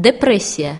депресія.